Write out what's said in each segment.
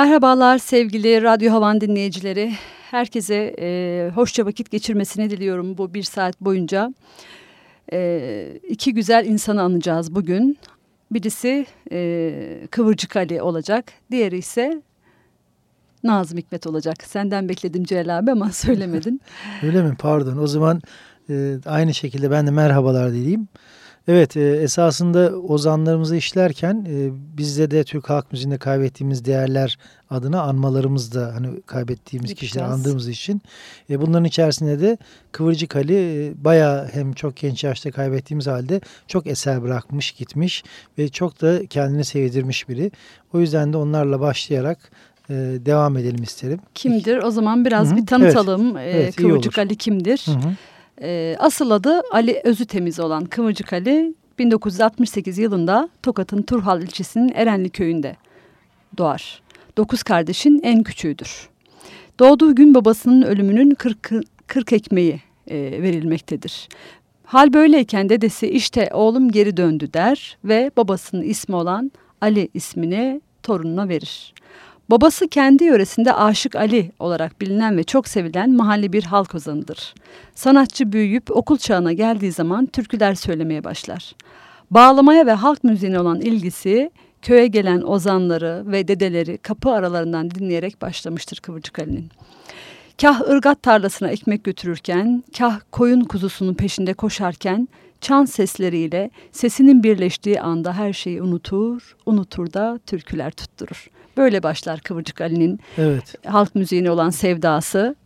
Merhabalar sevgili Radyo Havan dinleyicileri. Herkese e, hoşça vakit geçirmesini diliyorum bu bir saat boyunca. E, iki güzel insanı anacağız bugün. Birisi e, Kıvırcık Ali olacak. Diğeri ise Nazım Hikmet olacak. Senden bekledim Celal abi ama söylemedin. Öyle mi? Pardon. O zaman e, aynı şekilde ben de merhabalar diyeyim. Evet e, esasında ozanlarımızı işlerken e, bizde de Türk halk müziğinde kaybettiğimiz değerler adına anmalarımız da hani kaybettiğimiz Gideceğiz. kişileri andığımız için e, bunların içerisinde de Kıvırcık Ali e, bayağı hem çok genç yaşta kaybettiğimiz halde çok eser bırakmış gitmiş ve çok da kendini sevdirmiş biri. O yüzden de onlarla başlayarak e, devam edelim isterim. Kimdir? O zaman biraz Hı -hı. bir tanıtalım. Evet. Evet, Kıvırcık Ali kimdir? Hı -hı. E, asıl adı Ali Özü Temiz olan Kıvırcık Ali 1968 yılında Tokat'ın Turhal ilçesinin Erenli köyünde doğar. Dokuz kardeşin en küçüğüdür. Doğduğu gün babasının ölümünün 40, 40 ekmeği e, verilmektedir. Hal böyleyken dedesi işte oğlum geri döndü der ve babasının ismi olan Ali ismini torununa verir. Babası kendi yöresinde Aşık Ali olarak bilinen ve çok sevilen mahalle bir halk ozanıdır. Sanatçı büyüyüp okul çağına geldiği zaman türküler söylemeye başlar. Bağlamaya ve halk müziğine olan ilgisi köye gelen ozanları ve dedeleri kapı aralarından dinleyerek başlamıştır Kıvırcık Ali'nin. Kah ırgat tarlasına ekmek götürürken, kah koyun kuzusunun peşinde koşarken çan sesleriyle sesinin birleştiği anda her şeyi unutur, unutur da türküler tutturur. Böyle başlar Kıvırcık Ali'nin evet. halk müziğine olan sevdası.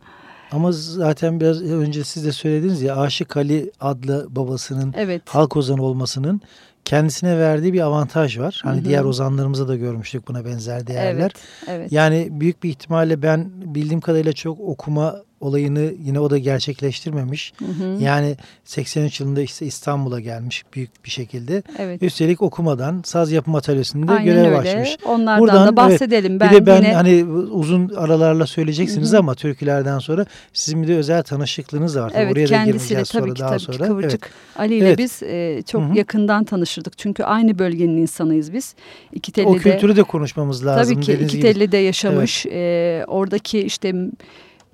Ama zaten biraz önce siz de söylediniz ya Aşık Ali adlı babasının evet. halk ozanı olmasının kendisine verdiği bir avantaj var. Hani hı hı. diğer ozanlarımıza da görmüştük buna benzer değerler. Evet, evet. Yani büyük bir ihtimalle ben bildiğim kadarıyla çok okuma olayını yine o da gerçekleştirmemiş. Hı hı. Yani 83 yılında işte İstanbul'a gelmiş büyük bir şekilde. Evet. Üstelik okumadan saz yapım atölyesinde Aynen görev öyle. başlamış. Onlardan Buradan, da bahsedelim. Evet, ben bir de ben yine... hani uzun aralarla söyleyeceksiniz hı hı. ama türkülerden sonra sizin bir de özel tanışıklığınız var. Evet Oraya kendisiyle tabii sonra, ki daha tabii sonra. ki Kıvırcık evet. Ali ile evet. biz e, çok hı hı. yakından tanışırdık. Çünkü aynı bölgenin insanıyız biz. İki tellide, o kültürü de konuşmamız lazım. Tabii ki iki tellide yaşamış. Evet. E, oradaki işte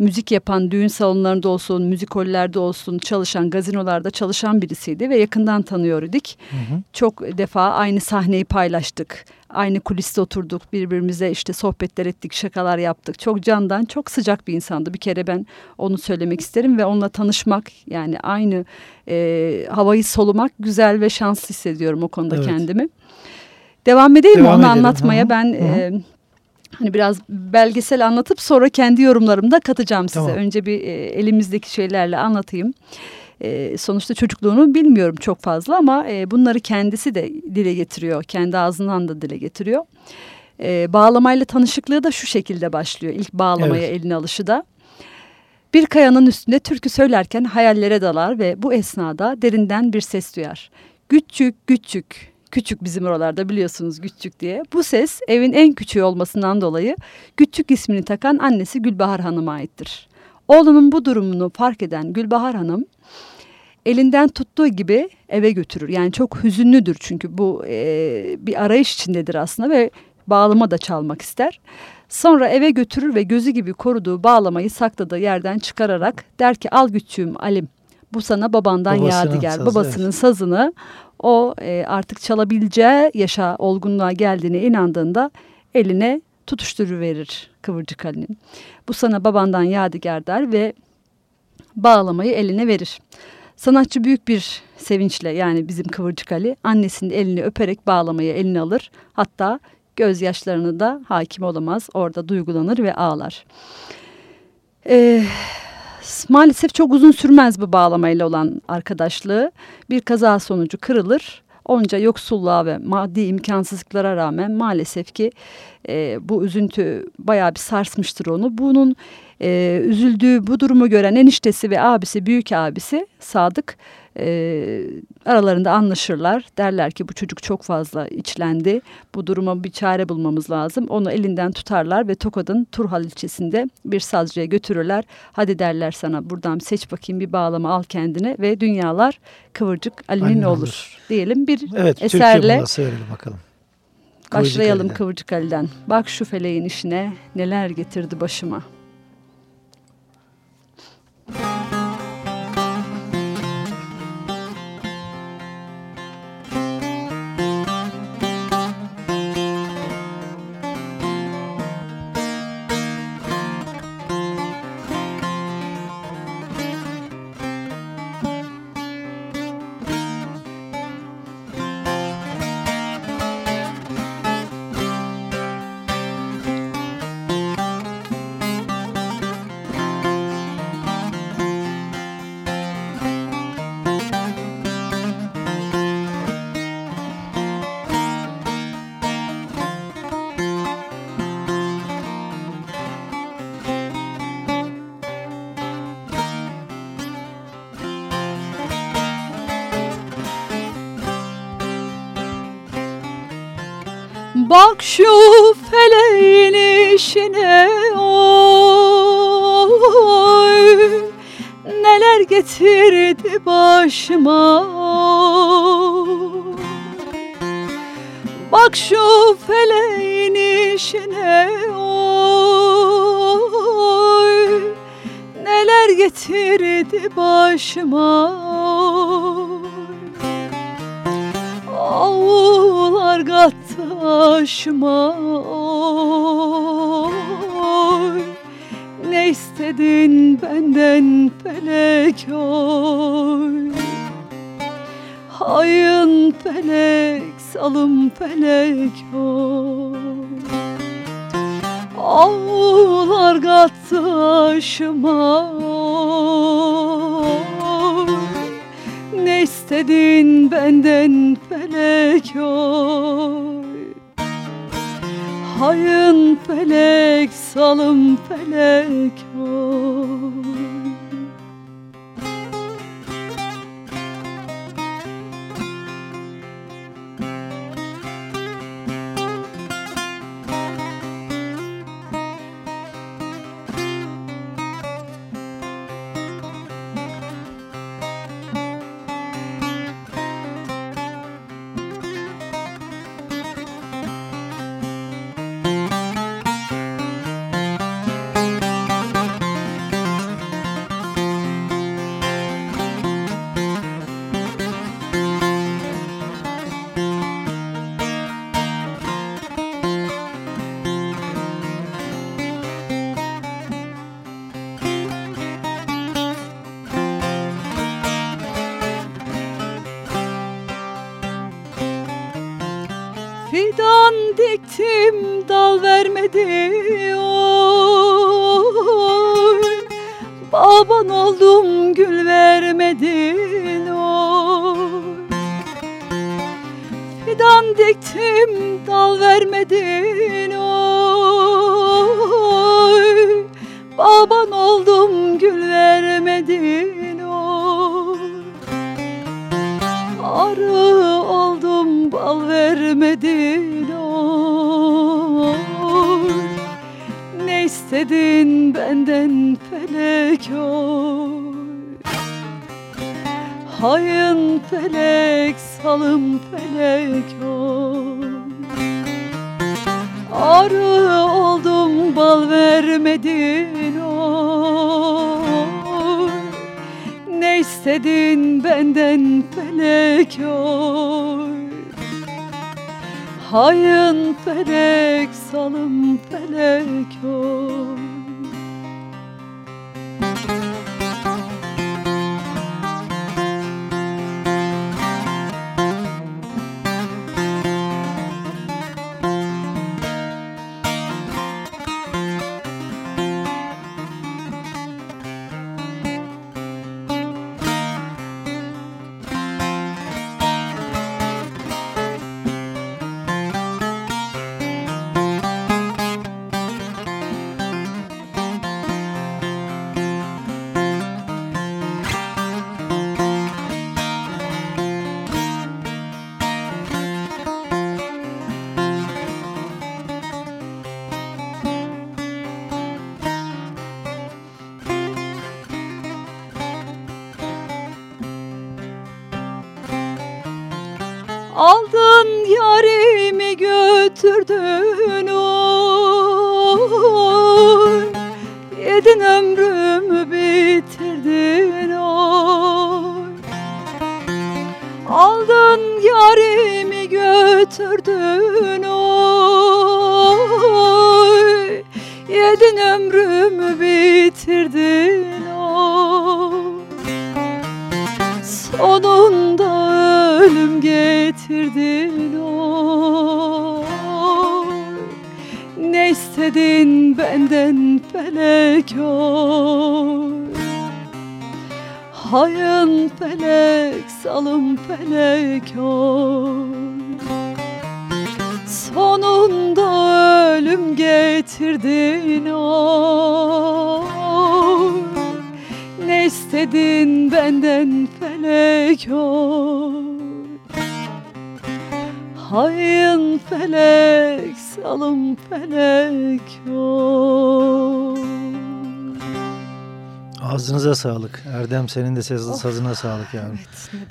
müzik yapan düğün salonlarında olsun, müzikollerde olsun çalışan, gazinolarda çalışan birisiydi ve yakından tanıyorduk. Hı hı. Çok defa aynı sahneyi paylaştık. Aynı kuliste oturduk, birbirimize işte sohbetler ettik, şakalar yaptık. Çok candan, çok sıcak bir insandı. Bir kere ben onu söylemek isterim ve onunla tanışmak yani aynı e, havayı solumak güzel ve şanslı hissediyorum o konuda evet. kendimi. Devam edelim Devam onu edelim. anlatmaya. Hı -hı. Ben Hı -hı. E, hani biraz belgesel anlatıp sonra kendi yorumlarımı da katacağım size. Tamam. Önce bir e, elimizdeki şeylerle anlatayım. E, sonuçta çocukluğunu bilmiyorum çok fazla ama e, bunları kendisi de dile getiriyor. Kendi ağzından da dile getiriyor. E, bağlamayla tanışıklığı da şu şekilde başlıyor. İlk bağlamaya evet. eline alışı da. Bir kayanın üstünde türkü söylerken hayallere dalar ve bu esnada derinden bir ses duyar. Küçük küçük Küçük bizim oralarda biliyorsunuz Küçük diye. Bu ses evin en küçüğü olmasından dolayı Küçük ismini takan annesi Gülbahar Hanım'a aittir. Oğlunun bu durumunu fark eden Gülbahar Hanım elinden tuttuğu gibi eve götürür. Yani çok hüzünlüdür çünkü bu e, bir arayış içindedir aslında ve bağlama da çalmak ister. Sonra eve götürür ve gözü gibi koruduğu bağlamayı sakladığı yerden çıkararak der ki al güççüğüm Alim bu sana babandan Babasının yadigar. Sazı, Babasının evet. sazını o e, artık çalabileceği yaşa olgunluğa geldiğine inandığında eline tutuşturuverir Kıvırcık Ali'nin. Bu sana babandan yadigar der ve bağlamayı eline verir. Sanatçı büyük bir sevinçle yani bizim Kıvırcık Ali annesinin elini öperek bağlamayı eline alır. Hatta gözyaşlarını da hakim olamaz. Orada duygulanır ve ağlar. Ee, maalesef çok uzun sürmez bu bağlamayla olan arkadaşlığı. Bir kaza sonucu kırılır. Onca yoksulluğa ve maddi imkansızlıklara rağmen maalesef ki e, bu üzüntü bayağı bir sarsmıştır onu. Bunun e, üzüldüğü bu durumu gören eniştesi ve abisi, büyük abisi Sadık e, aralarında anlaşırlar. Derler ki bu çocuk çok fazla içlendi. Bu duruma bir çare bulmamız lazım. Onu elinden tutarlar ve Tokat'ın Turhal ilçesinde bir sazcıya götürürler. Hadi derler sana buradan seç bakayım bir bağlama al kendine ve dünyalar Kıvırcık Ali'nin olur. olur. Diyelim bir evet, eserle bakalım. Başlayalım Kıvırcık Ali'den. Bak şu feleğin işine neler getirdi başıma. Bak şu feleğin işine oy. Neler getirdi başıma Bak şu feleğin işine oy. Neler getirdi başıma kattı felek oy Hayın felek salım felek oy Ne istedin benden felek oy Hayın felek, salım felek oy Ağzınıza sağlık. Erdem senin de ses, sazına sağlık yani.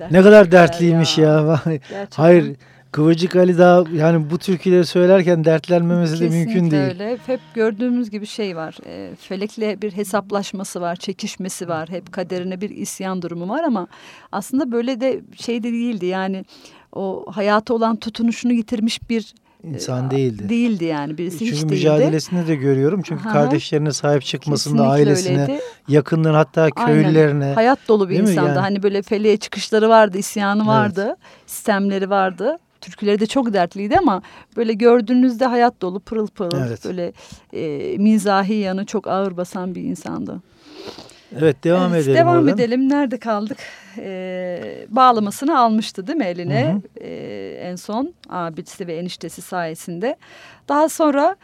Evet, Ne kadar dertliymiş ya. Gerçekten. Hayır Kıvırcık Ali daha yani bu türküleri söylerken dertlenmemesi de Kesinlikle mümkün değil. öyle. Hep gördüğümüz gibi şey var. E, felekle bir hesaplaşması var, çekişmesi var. Hep kaderine bir isyan durumu var ama aslında böyle de şey de değildi. Yani o hayata olan tutunuşunu yitirmiş bir İnsan e, değildi. Değildi yani birisi Çünkü hiç değildi. mücadelesinde de görüyorum. Çünkü Aha. kardeşlerine sahip çıkmasında Kesinlikle ailesine, öyleydi. yakınlarına hatta Aynen. köylülerine. Hayat dolu bir insandı. yani? Hani böyle feleğe çıkışları vardı, isyanı vardı, sistemleri vardı. Türküleri de çok dertliydi ama böyle gördüğünüzde hayat dolu, pırıl pırıl, Evet. böyle e, mizahi yanı çok ağır basan bir insandı. Evet devam Evet, edelim Devam oradan. edelim. Nerede kaldık? Ee, bağlamasını almıştı değil mi eline Hı hı. Ee, en son abisi ve eniştesi sayesinde. Daha sonra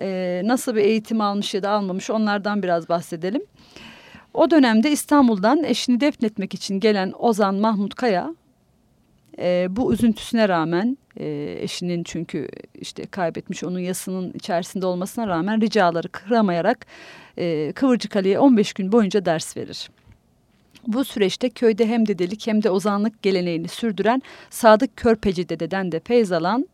e, nasıl bir eğitim almış ya da almamış onlardan biraz bahsedelim. O dönemde İstanbul'dan eşini defnetmek için gelen Ozan Mahmut Kaya e, bu üzüntüsüne rağmen e, eşinin çünkü işte kaybetmiş onun yasının içerisinde olmasına rağmen ricaları kıramayarak e, Kıvırcık Ali'ye 15 gün boyunca ders verir. Bu süreçte köyde hem dedelik hem de ozanlık geleneğini sürdüren Sadık Körpeci dededen de feyz alan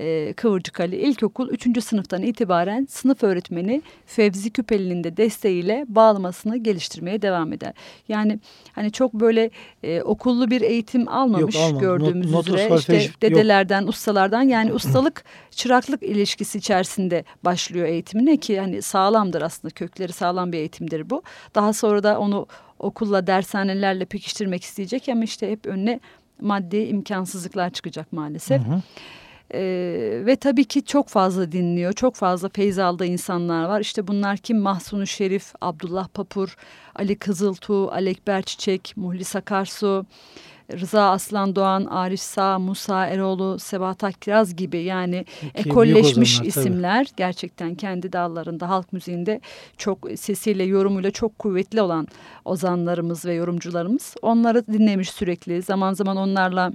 e, Kıvırcık Ali ilkokul 3. sınıftan itibaren sınıf öğretmeni Fevzi Küpeli'nin de desteğiyle bağlamasını geliştirmeye devam eder. Yani hani çok böyle e, okullu bir eğitim almamış Yok, gördüğümüz Not- üzere işte yok. dedelerden ustalardan yani ustalık çıraklık ilişkisi içerisinde başlıyor eğitimine ki hani sağlamdır aslında kökleri sağlam bir eğitimdir bu. Daha sonra da onu okulla dershanelerle pekiştirmek isteyecek ama işte hep önüne maddi imkansızlıklar çıkacak maalesef. Hı hı. Ee, ve tabii ki çok fazla dinliyor. Çok fazla feyz aldığı insanlar var. İşte bunlar kim? Mahsunu Şerif, Abdullah Papur, Ali Kızıltuğ, Alekber Çiçek, Muhlis Akarsu, Rıza Aslan Doğan, Arif Sağ, Musa Eroğlu, Sebat Akkiraz gibi yani büyük ekolleşmiş tabii. isimler. Gerçekten kendi dallarında halk müziğinde çok sesiyle, yorumuyla çok kuvvetli olan ozanlarımız ve yorumcularımız. Onları dinlemiş sürekli. Zaman zaman onlarla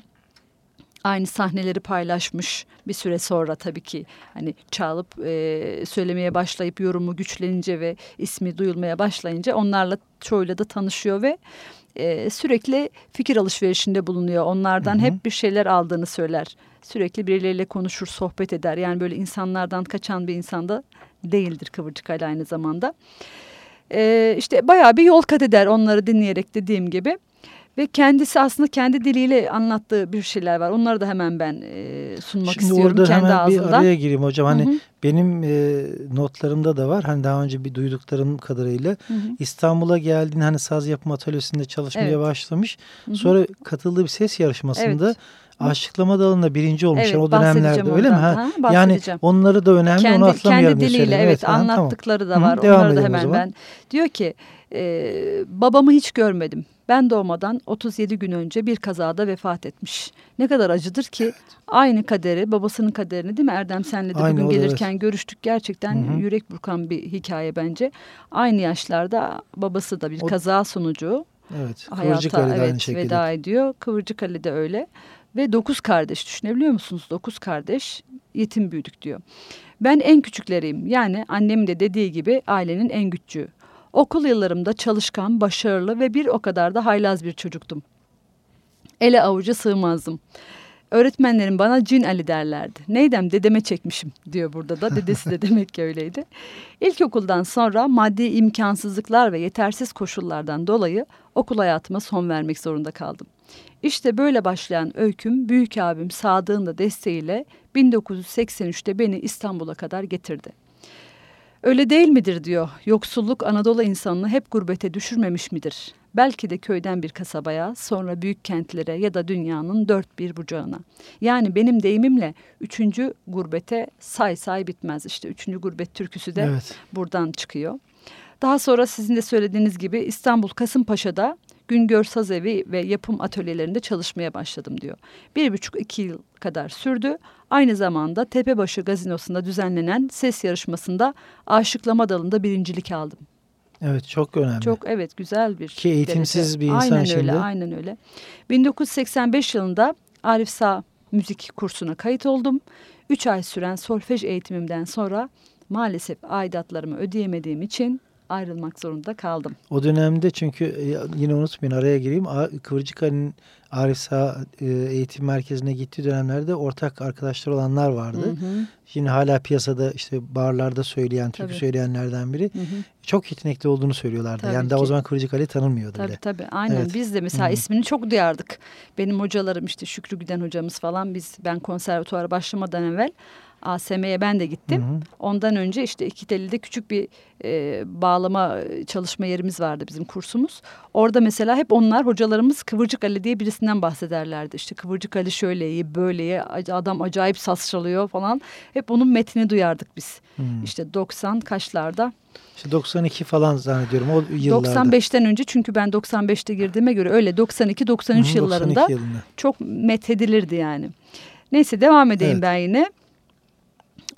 aynı sahneleri paylaşmış bir süre sonra tabii ki hani çalıp e, söylemeye başlayıp yorumu güçlenince ve ismi duyulmaya başlayınca onlarla çoğuyla da tanışıyor ve e, sürekli fikir alışverişinde bulunuyor. Onlardan Hı hı. hep bir şeyler aldığını söyler. Sürekli birileriyle konuşur, sohbet eder. Yani böyle insanlardan kaçan bir insanda değildir Kıvırcık Ali aynı zamanda. E, işte bayağı bir yol kat eder onları dinleyerek dediğim gibi. Ve kendisi aslında kendi diliyle anlattığı bir şeyler var. Onları da hemen ben e, sunmak Şimdi istiyorum orada kendi hemen ağzından. bir araya gireyim hocam. Hani Hı hı. benim e, notlarımda da var. Hani daha önce bir duyduklarım kadarıyla Hı hı. İstanbul'a geldiğinde hani saz yapma atölyesinde çalışmaya Evet. başlamış. Hı hı. Sonra katıldığı bir ses yarışmasında Evet. aşıklama dalında birinci olmuş. Evet, Yani o dönemlerde öyle mi? Ha? Ha, yani onları da önemli onu kendi, atlamayalım. kendi diliyle söyledim. evet, ha, tamam. anlattıkları da Hı hı, var. devam Onları da hemen ben. Diyor ki e, babamı hiç görmedim. Ben doğmadan 37 gün önce bir kazada vefat etmiş. Ne kadar acıdır ki aynı kaderi babasının kaderini değil mi Erdem senle de Aynı, bugün gelirken görüştük. Gerçekten Hı hı. yürek burkan bir hikaye bence. Aynı yaşlarda babası da bir O- kaza sonucu Evet. Hayata aynı evet, şekilde. veda ediyor. Kıvırcık Ali de öyle. Ve dokuz kardeş düşünebiliyor musunuz? Dokuz kardeş yetim büyüdük diyor. Ben en küçükleriyim. Yani annem de dediği gibi ailenin en küçüğü. Okul yıllarımda çalışkan, başarılı ve bir o kadar da haylaz bir çocuktum. Ele avuca sığmazdım. Öğretmenlerim bana Cin Ali derlerdi. Neydem dedeme çekmişim diyor burada da. Dedesi de demek ki öyleydi. İlkokuldan sonra maddi imkansızlıklar ve yetersiz koşullardan dolayı okul hayatıma son vermek zorunda kaldım. İşte böyle başlayan öyküm büyük abim Sadık'ın da desteğiyle 1983'te beni İstanbul'a kadar getirdi. Öyle değil midir diyor. Yoksulluk Anadolu insanını hep gurbete düşürmemiş midir? Belki de köyden bir kasabaya, sonra büyük kentlere ya da dünyanın dört bir bucağına. Yani benim deyimimle üçüncü gurbete say say bitmez. İşte üçüncü gurbet türküsü de evet. buradan çıkıyor. Daha sonra sizin de söylediğiniz gibi İstanbul Kasımpaşa'da Güngör Saz Evi ve yapım atölyelerinde çalışmaya başladım diyor. Bir buçuk iki yıl kadar sürdü. Aynı zamanda Tepebaşı Gazinosu'nda düzenlenen ses yarışmasında aşıklama dalında birincilik aldım. Evet çok önemli. Çok evet güzel bir. Ki eğitimsiz derece. bir insan aynen şimdi. Öyle, aynen öyle. 1985 yılında Arif Sağ müzik kursuna kayıt oldum. Üç ay süren solfej eğitimimden sonra maalesef aidatlarımı ödeyemediğim için ayrılmak zorunda kaldım. O dönemde çünkü e, yine unutmayın araya gireyim. Kıvırcık Ali'nin Arif Sağ e, eğitim merkezine gittiği dönemlerde ortak arkadaşlar olanlar vardı. Hı hı. Şimdi hala piyasada işte barlarda söyleyen, türkü tabii. söyleyenlerden biri. Hı hı. Çok yetenekli olduğunu söylüyorlardı. Tabii yani ki. daha o zaman Kıvırcık Ali tanınmıyordu tabii, bile. Tabii aynen. Evet. Biz de mesela hı hı. ismini çok duyardık. Benim hocalarım işte Şükrü Güden hocamız falan biz ben konservatuara başlamadan evvel ASM'ye ben de gittim. Hı hı. Ondan önce işte iki telide küçük bir e, bağlama çalışma yerimiz vardı bizim kursumuz. Orada mesela hep onlar hocalarımız Kıvırcık Ali diye birisinden bahsederlerdi. İşte Kıvırcık Ali şöyle iyi böyle iyi adam acayip saz çalıyor falan. Hep onun metnini duyardık biz. Hı. İşte 90 kaçlarda. İşte 92 falan zannediyorum o yıllarda. 95'ten önce çünkü ben 95'te girdiğime göre öyle 92-93 yıllarında yılında. çok methedilirdi yani. Neyse devam edeyim evet. ben yine.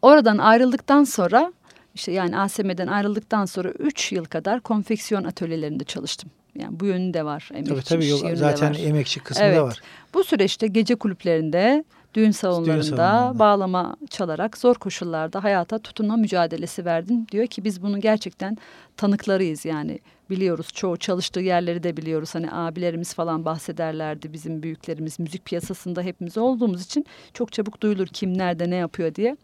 Oradan ayrıldıktan sonra işte yani ASM'den ayrıldıktan sonra üç yıl kadar konfeksiyon atölyelerinde çalıştım. Yani bu yönü de var. Emekçi tabii tabii yok, zaten emekçi kısmı evet. da var. Bu süreçte gece kulüplerinde, düğün salonlarında, düğün salonlarında bağlama çalarak zor koşullarda hayata tutunma mücadelesi verdim. Diyor ki biz bunu gerçekten tanıklarıyız yani biliyoruz. Çoğu çalıştığı yerleri de biliyoruz. Hani abilerimiz falan bahsederlerdi bizim büyüklerimiz müzik piyasasında hepimiz olduğumuz için çok çabuk duyulur kim nerede ne yapıyor diye.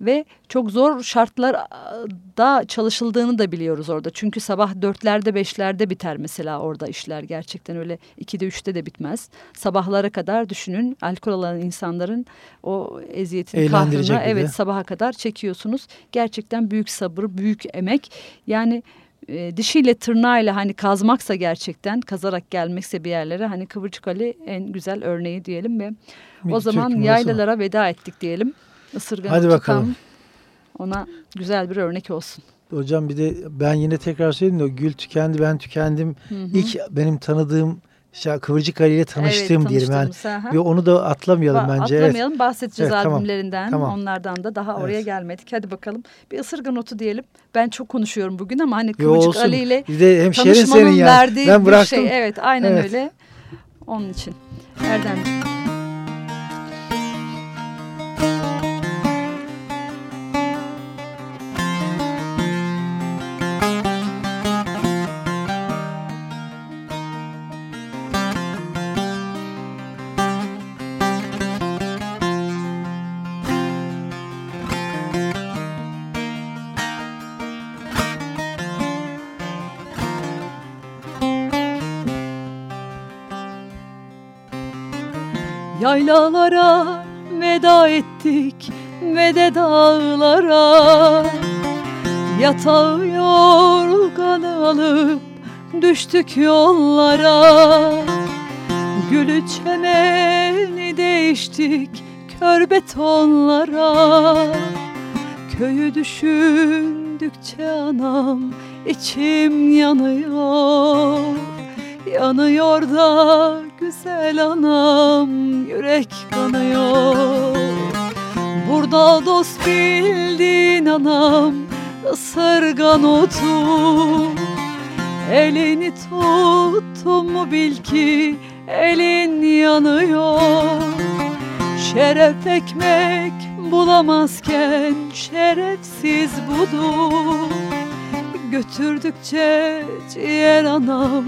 Ve çok zor şartlarda çalışıldığını da biliyoruz orada. Çünkü sabah dörtlerde beşlerde biter mesela orada işler. Gerçekten öyle ikide üçte de bitmez. Sabahlara kadar düşünün alkol alan insanların o eziyetin kahrını evet sabaha kadar çekiyorsunuz. Gerçekten büyük sabır, büyük emek. Yani e, dişiyle tırnağıyla hani kazmaksa gerçekten kazarak gelmekse bir yerlere hani Kıvırcık Ali en güzel örneği diyelim ve o zaman yaylalara veda ettik diyelim. Isırganı Hadi bakalım. ona güzel bir örnek olsun. Hocam bir de ben yine tekrar söyleyeyim de gül tükendi ben tükendim. Hı hı. İlk benim tanıdığım işte Kıvırcık Ali ile tanıştığım evet, diyelim. Yani bir onu da atlamayalım ba bence. Atlamayalım. Evet. Bahsedeceğiz evet, albümlerinden. Tamam. Onlardan da daha evet. oraya gelmedik. Hadi bakalım. Bir ısırga notu diyelim. Ben çok konuşuyorum bugün ama hani Kıvırcık Ali ile tanışmanın senin yani. verdiği ben bir şey. Evet aynen evet. öyle. Onun için. Erdemciğim. Yaylalara veda ettik ve de dağlara. Yatağı yorganı alıp düştük yollara. Gülü çemeni değiştik kör betonlara. Köyü düşündükçe anam içim yanıyor. Yanıyor da güzel anam yürek kanıyor. Burada dost bildin anam ısırgan otu. Elini tuttum mu bil ki elin yanıyor. Şeref ekmek bulamazken şerefsiz budur. Götürdükçe ciğer anam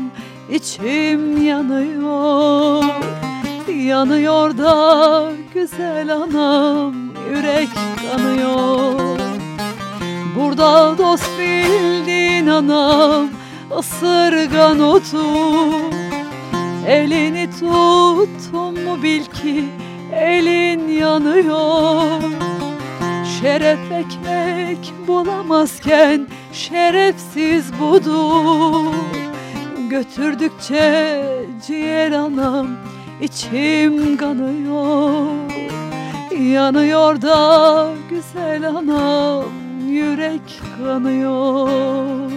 içim yanıyor Yanıyor da güzel anam Yürek kanıyor Burada dost bildin anam ısırgan otu. Elini tuttum mu bil ki elin yanıyor. Şeref ekmek bulamazken şerefsiz budur Götürdükçe ciğer anam içim kanıyor. Yanıyor da güzel anam yürek kanıyor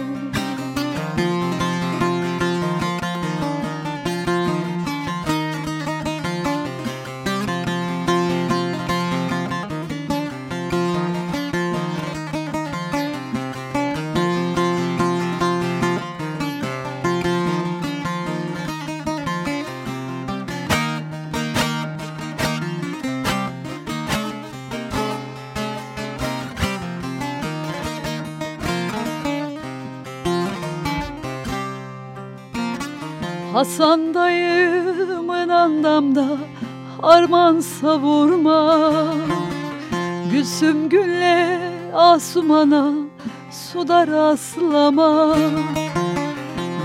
Hasan dayımın andamda harman savurma Gülsüm gülle asumana suda rastlama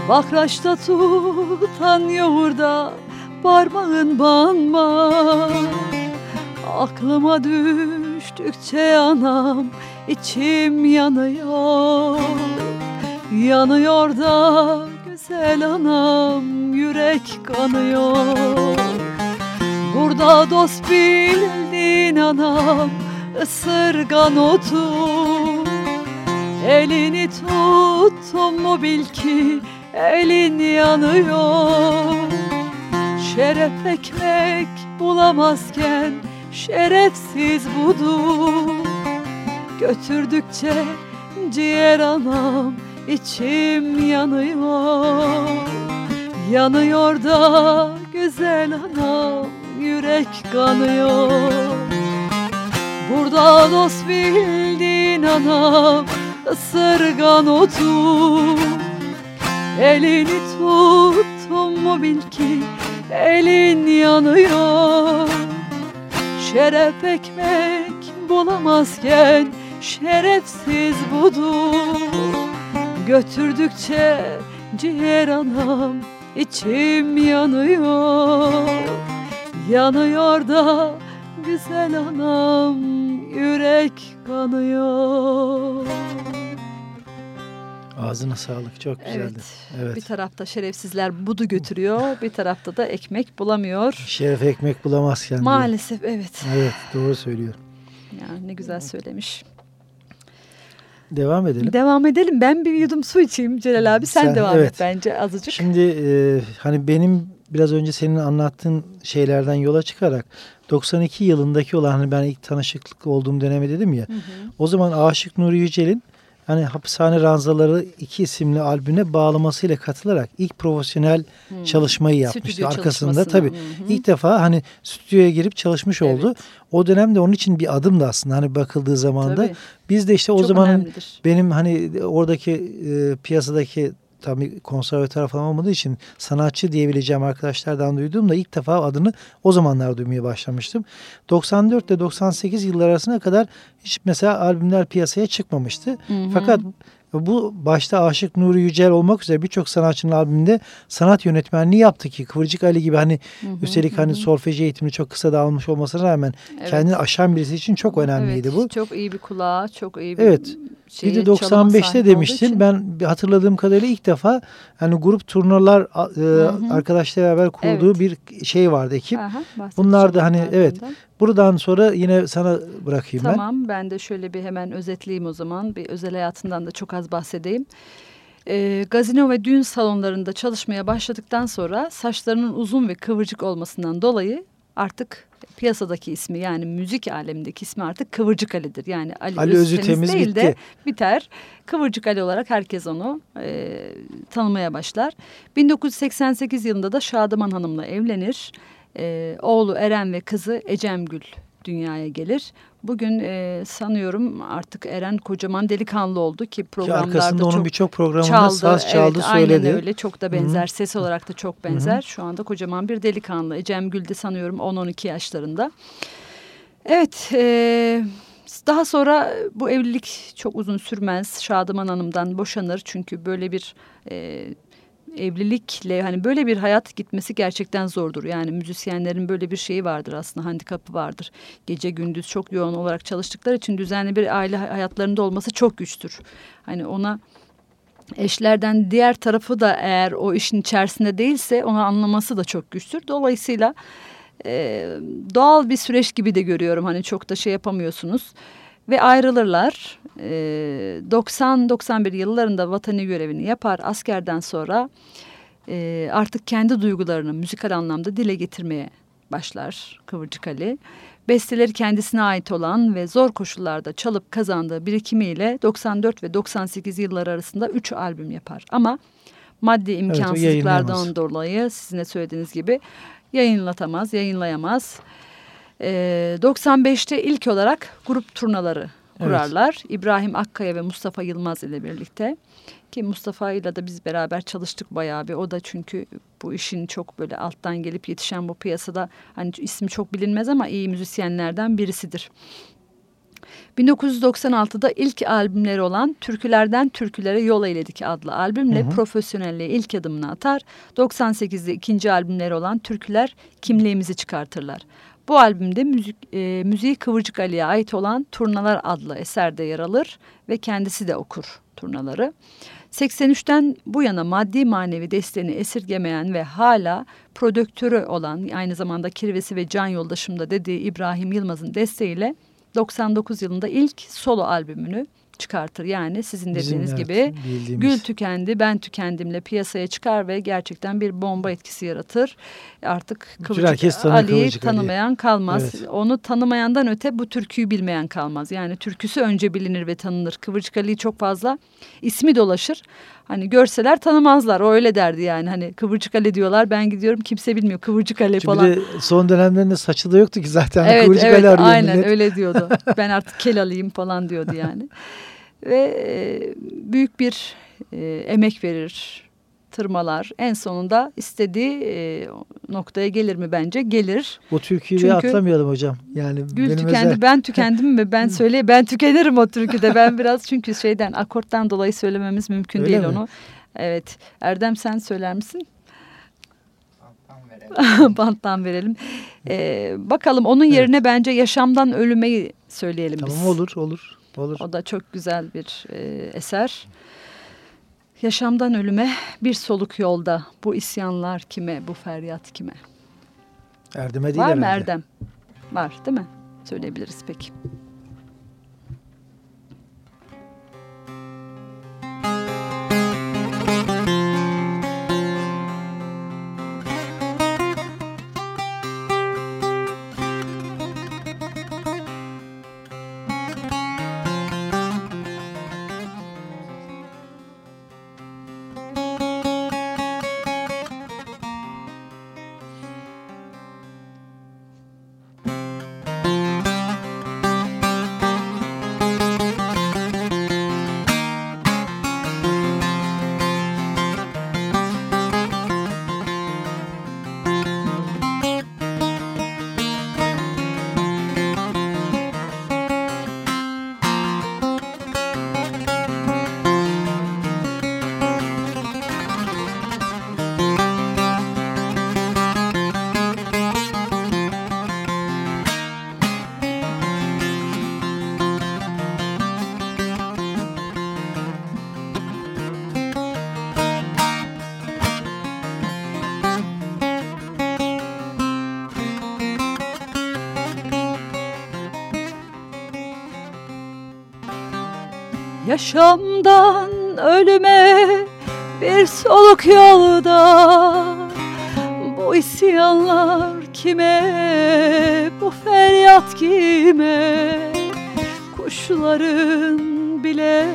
Bakraçta tutan yoğurda parmağın banma Aklıma düştükçe anam içim yanıyor. Yanıyor da güzel anam yürek kanıyor. Burada dost bildin anam ısırgan otu. Elini tuttum mu bil ki elin yanıyor. Şeref ekmek bulamazken şerefsiz budur. Götürdükçe ciğer anam içim yanıyor Yanıyor da güzel anam yürek kanıyor. Burada dost bildin anam ısırgan otu. Elini tuttum mu bil ki elin yanıyor. Şeref ekmek bulamazken şerefsiz budur. Götürdükçe ciğer anam içim yanıyor Yanıyor da güzel anam yürek kanıyor Ağzına sağlık çok güzeldi. Evet. Evet. Bir tarafta şerefsizler budu götürüyor, bir tarafta da ekmek bulamıyor. Şeref ekmek bulamazken. Maalesef evet. Evet doğru söylüyor. Yani ne güzel söylemiş. Devam edelim. Devam edelim. Ben bir yudum su içeyim Celal abi. Sen, Sen- devam evet. et bence azıcık. Şimdi e, hani benim biraz önce senin anlattığın şeylerden yola çıkarak 92 yılındaki olan hani ben ilk tanışıklık olduğum döneme dedim ya. Hı hı. O zaman Aşık Nuri Yücel'in hani Hapishane Ranzaları iki isimli albüme bağlamasıyla katılarak ilk profesyonel Hı. çalışmayı yapmıştı. Stüdyo Arkasında tabii Hı hı. ilk defa hani stüdyoya girip çalışmış oldu. Evet. O dönemde onun için bir adımdı aslında hani bakıldığı zaman da. Tabii. Biz de işte o Çok zamanın önemlidir. benim hani oradaki e, piyasadaki tabii konservatuar falan olmadığı için sanatçı diyebileceğim arkadaşlardan duyduğumda ilk defa adını o zamanlar duymaya başlamıştım. 94 ile 98 yıllar arasına kadar hiç mesela albümler piyasaya çıkmamıştı. Hı hı. Fakat bu başta Aşık Nuri Yücel olmak üzere birçok sanatçının albümünde sanat yönetmenliği yaptı ki Kıvırcık Ali gibi hani Hı hı, üstelik hı hani solfeji eğitimini çok kısa da almış olmasına rağmen Evet. kendini aşan birisi için çok önemliydi evet, bu. Çok iyi bir kulağa, çok iyi bir Evet. şeye, Bir de çalıma 95'te sahip olduğu demiştin. Ben hatırladığım kadarıyla ilk defa hani grup turnalar e, arkadaşlarla beraber kurduğu Evet. bir şey vardı ekip. Aha, Bunlar da hani, evet. Buradan sonra yine sana bırakayım ben. Tamam ben de şöyle bir hemen özetleyeyim o zaman. Bir özel hayatından da çok az bahsedeyim. Ee, gazino ve düğün salonlarında çalışmaya başladıktan sonra saçlarının uzun ve kıvırcık olmasından dolayı artık piyasadaki ismi yani müzik alemindeki ismi artık Kıvırcık Ali'dir. Yani Ali, Ali Öztemiz Özütemiz değil bitti. de biter. Kıvırcık Ali olarak herkes onu e, tanımaya başlar. 1988 yılında da Şadıman Hanım'la evlenir. E, oğlu Eren ve kızı Ecemgül dünyaya gelir. Bugün e, sanıyorum artık Eren kocaman delikanlı oldu ki programlarda ki arkasında onun birçok programında çaldı, saz çaldı evet, söyledi. Aynen öyle çok da benzer Hı -hı. ses olarak da çok benzer. Hı -hı. Şu anda kocaman bir delikanlı. Ecem Gül de sanıyorum 10-12 yaşlarında. Evet e, daha sonra bu evlilik çok uzun sürmez. Şadıman Hanım'dan boşanır çünkü böyle bir e, evlilikle hani böyle bir hayat gitmesi gerçekten zordur. Yani müzisyenlerin böyle bir şeyi vardır aslında handikapı vardır. Gece gündüz çok yoğun olarak çalıştıkları için düzenli bir aile hayatlarında olması çok güçtür. Hani ona eşlerden diğer tarafı da eğer o işin içerisinde değilse onu anlaması da çok güçtür. Dolayısıyla e, doğal bir süreç gibi de görüyorum. Hani çok da şey yapamıyorsunuz ve ayrılırlar. E, 90-91 yıllarında vatani görevini yapar. Askerden sonra e, artık kendi duygularını müzikal anlamda dile getirmeye başlar Kıvırcık Ali. Besteleri kendisine ait olan ve zor koşullarda çalıp kazandığı birikimiyle 94 ve 98 yılları arasında 3 albüm yapar. Ama maddi imkansızlıklardan evet, dolayı sizin de söylediğiniz gibi yayınlatamaz, yayınlayamaz. E, 95'te ilk olarak grup turnaları kurarlar. Evet. İbrahim Akkaya ve Mustafa Yılmaz ile birlikte. Ki Mustafa ile de biz beraber çalıştık bayağı bir. O da çünkü bu işin çok böyle alttan gelip yetişen bu piyasada hani ismi çok bilinmez ama iyi müzisyenlerden birisidir. 1996'da ilk albümleri olan Türkülerden Türkülere Yol Eyledik adlı albümle hı hı. profesyonelliğe ilk adımını atar. 98'de ikinci albümleri olan Türküler Kimliğimizi çıkartırlar. Bu albümde müzik, e, müziği Kıvırcık Ali'ye ait olan Turnalar adlı eserde yer alır ve kendisi de okur turnaları. 83'ten bu yana maddi manevi desteğini esirgemeyen ve hala prodüktörü olan aynı zamanda kirvesi ve can yoldaşımda dediği İbrahim Yılmaz'ın desteğiyle 99 yılında ilk solo albümünü çıkartır. Yani sizin dediğiniz Bizim, gibi bildiğimiz. gül tükendi ben tükendimle piyasaya çıkar ve gerçekten bir bomba etkisi yaratır. Artık Kıvırcık Ali'yi tanımayan Ali. kalmaz. Evet. Onu tanımayandan öte bu türküyü bilmeyen kalmaz. Yani türküsü önce bilinir ve tanınır. Kıvırcık Ali'yi çok fazla ismi dolaşır. Hani görseler tanımazlar. O öyle derdi yani. Hani Kıvırcık Ali diyorlar. Ben gidiyorum kimse bilmiyor. Kıvırcık Ali Çünkü falan. son dönemlerinde saçı da yoktu ki zaten. Evet, Kıvırcık evet, Ali arıyor aynen millet. öyle diyordu. ben artık kel alayım falan diyordu yani. Ve e, büyük bir e, emek verir tırmalar. En sonunda istediği e, noktaya gelir mi bence? Gelir. O türküyü Çünkü atlamayalım hocam. Yani gül benim tükendi, özel... ben tükendim mi? Ben söyle ben tükenirim o türküde. Ben biraz çünkü şeyden akorttan dolayı söylememiz mümkün Öyle değil mi? onu. Evet. Erdem sen söyler misin? Banttan verelim. Ee, bakalım onun yerine evet. bence yaşamdan ölümeyi söyleyelim tamam, biz. Tamam olur olur. Olur. O da çok güzel bir e, eser. Yaşamdan ölüme bir soluk yolda. Bu isyanlar kime, bu feryat kime? Erdem'e değil Var mı Erdem? Var değil mi? Söyleyebiliriz peki. Yaşamdan ölüme bir soluk yolda. Bu isyanlar kime, bu feryat kime? Kuşların bile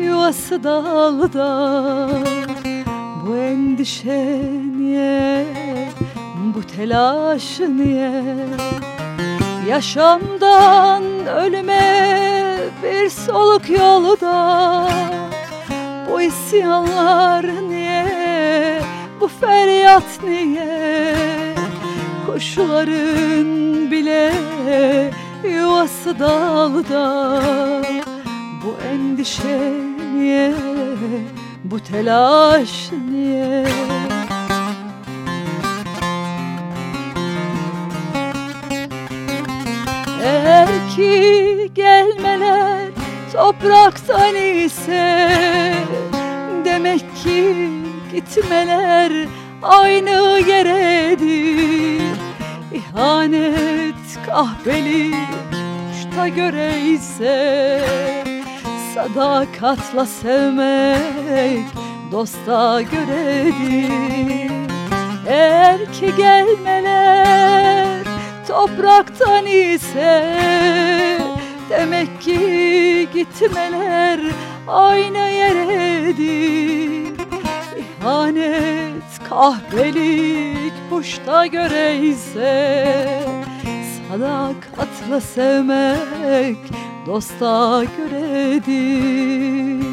yuvası dalda. Bu endişe niye, bu telaş niye Yaşamdan ölüme bir soluk yolda Bu isyanlar niye, bu feryat niye? Kuşların bile yuvası dalda. Bu endişe niye, bu telaş niye ki gelmeler topraktan ise Demek ki gitmeler aynı yeredir. İhanet kahpelik uçta göre ise Sadakatla sevmek dosta göredir. Eğer ki gelmeler topraktan ise Demek ki gitmeler aynı yeredir İhanet kahpelik puşta göre ise Sadakatla sevmek dosta göredir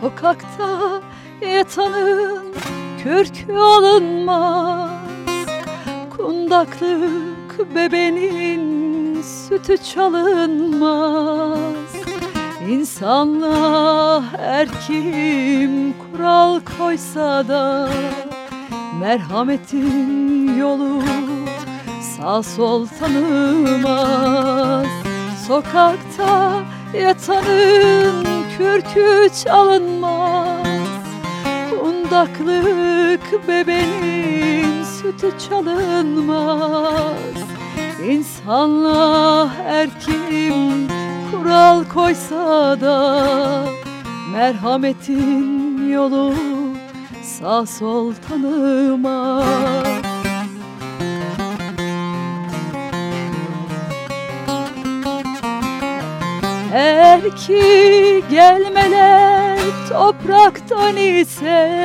Sokakta yatanın kürkü alınmaz. Kundaklık bebenin sütü çalınmaz. İnsanlığa her kim kural koysa da Merhametin yolu sağ sol tanımaz. Sokakta yatanın kürkü çalınmaz Kundaklık bebenin sütü çalınmaz. İnsanlığa her kim kural koysa da Merhametin yolu sağ sol tanımaz. Eğer ki gelmeler topraktan ise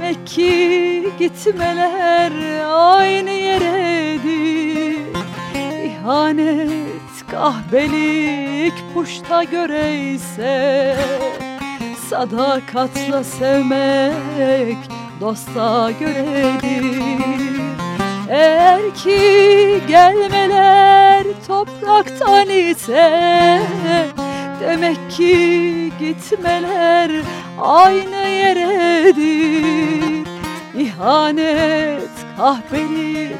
Ve ki gitmeler aynı yeredir. İhanet kahpelik puşta göre ise Sadakatla sevmek dosta göredir. Eğer ki gelmeler topraktan ise Demek ki gitmeler aynı yeredir. İhanet kahpelik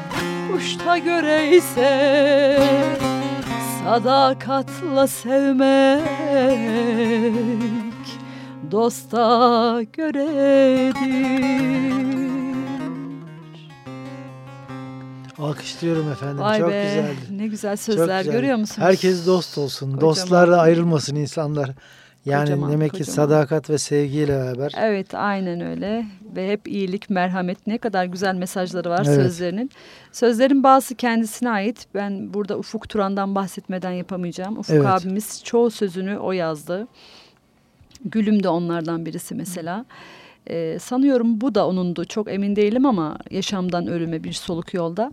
kuşta göre ise Sadakatla sevmek dosta göredir Alkışlıyorum efendim. Vay Çok be, güzeldi. Ne güzel sözler güzel. görüyor musunuz? Herkes dost olsun. Kocaman. Dostlarla ayrılmasın insanlar. Yani Kocaman, demek ki kocaman. sadakat ve sevgiyle beraber. Evet aynen öyle ve hep iyilik, merhamet ne kadar güzel mesajları var Evet. sözlerinin. Sözlerin bazısı kendisine ait. Ben burada Ufuk Turan'dan bahsetmeden yapamayacağım. Ufuk Evet. abimiz çoğu sözünü o yazdı. Gülüm de onlardan birisi mesela. Ee, sanıyorum bu da onundu. Çok emin değilim ama yaşamdan ölüme bir soluk yolda.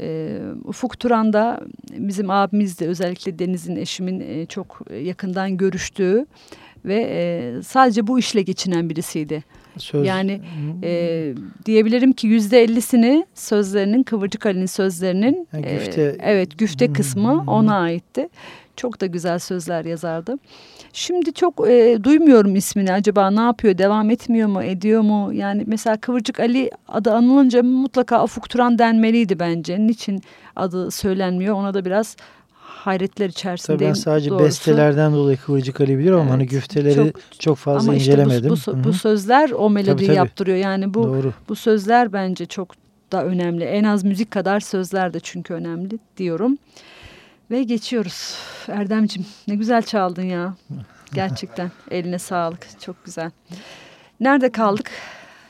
Ee, Ufuk Turan da bizim abimiz de özellikle Deniz'in eşimin e, çok yakından görüştüğü ve e, sadece bu işle geçinen birisiydi. Söz. Yani e, diyebilirim ki yüzde ellisini sözlerinin Kıvırcık Ali'nin sözlerinin Ha, e, güfte- evet güfte kısmı ona aitti. Çok da güzel sözler yazardı. Şimdi çok e, duymuyorum ismini acaba ne yapıyor devam etmiyor mu ediyor mu? Yani mesela Kıvırcık Ali adı anılınca mutlaka Ufuk Turan denmeliydi bence. Niçin adı söylenmiyor ona da biraz hayretler Tabii içerisindeyim. ben sadece doğrusu. bestelerden dolayı Kıvırcık Ali biliyorum ama hani Evet, güfteleri çok, çok- fazla Ama işte bu, incelemedim. bu, Hı hı. bu sözler o melodiyi tabii. yaptırıyor. Yani bu Doğru. bu sözler bence çok da önemli. En az müzik kadar sözler de çünkü önemli diyorum. Ve geçiyoruz. Erdemcim ne güzel çaldın ya. Gerçekten eline sağlık. Çok güzel. Nerede kaldık?